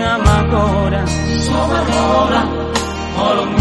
di namagora Sobarora Olmi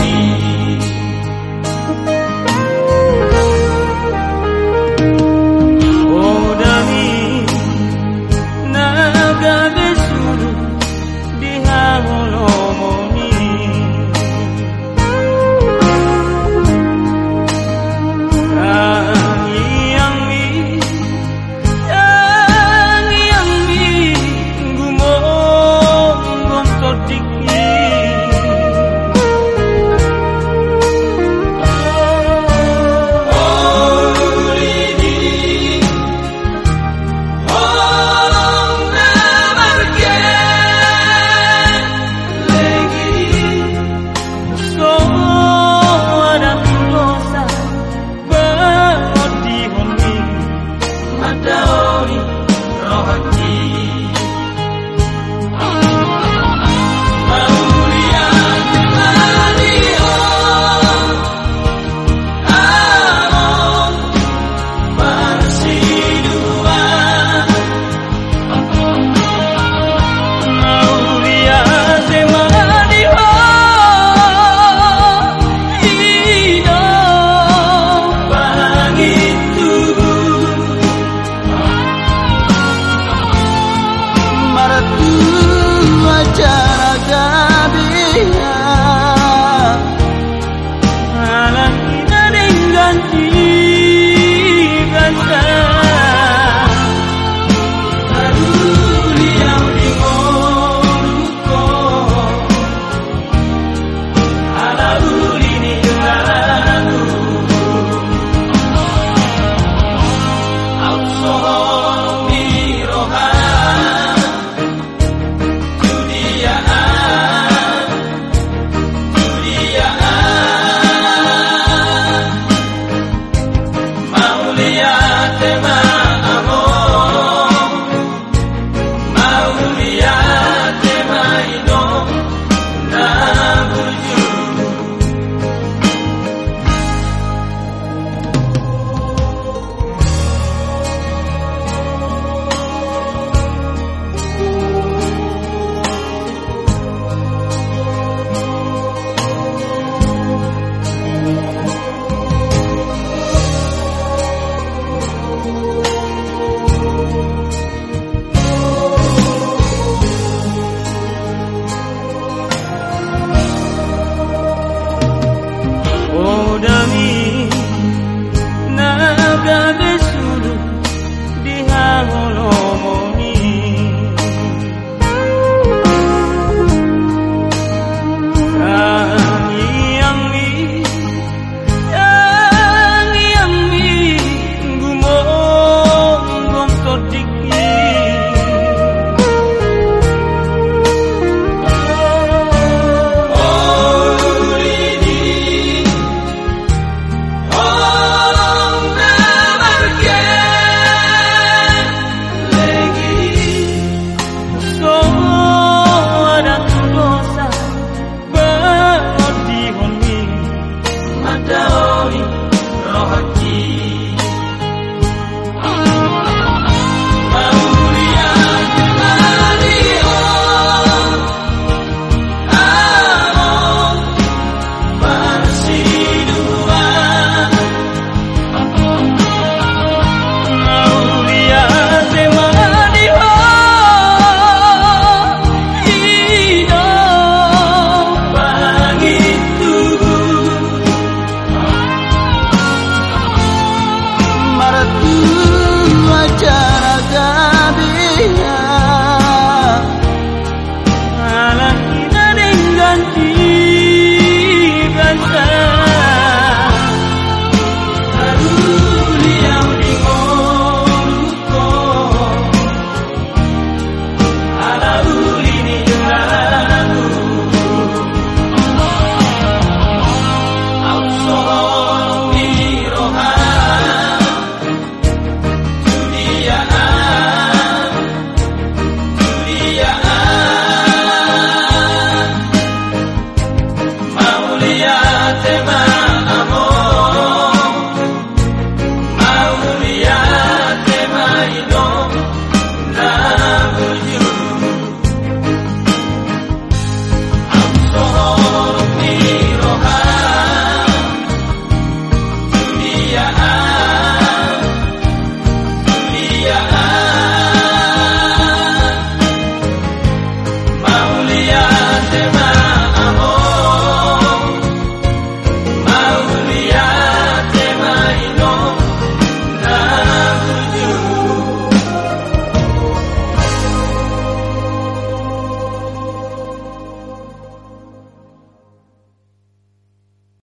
yeah.